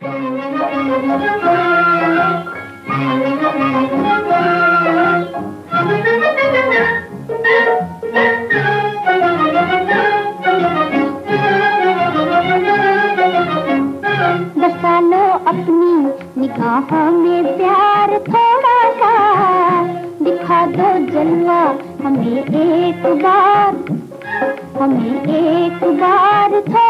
बसा लो अपनी निगाहों में प्यार थोड़ा सा। दिखा दो जलवा, हमें एक बार, हमें एक बार थोड़ा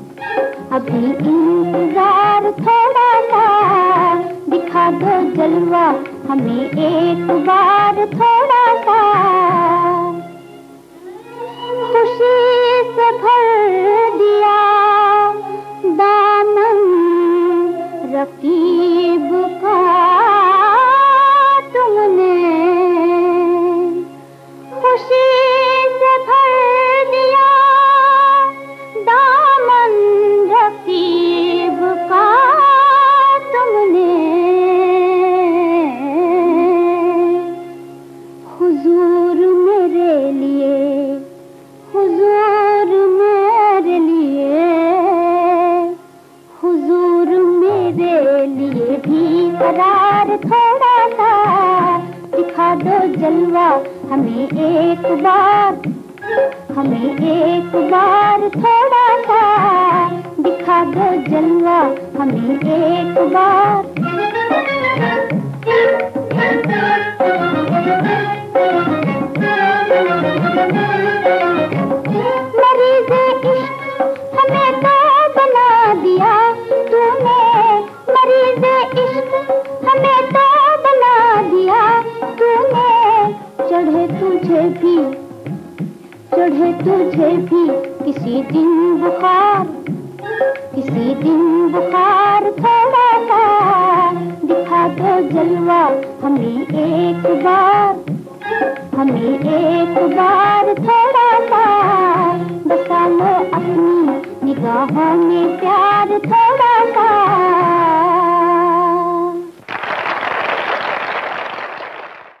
अभी इंतज़ार थोड़ा सा। दिखा दो जलवा हमें एक बार थोड़ा सा। करार थोड़ा सा। दिखा दो जलवा, हमें एक बार। हमें एक बार थोड़ा सा। दिखा दो जलवा, हमें एक बार। मरीज़ इश्क, हमें तो चढ़े तुझे भी किसी दिन बुखार, किसी दिन बुखार थोड़ा सा। दिखा दो जलवा, हमें एक बार, हमें एक बार थोड़ा सा। बसा लो अपनी निगाहों में प्यार थोड़ा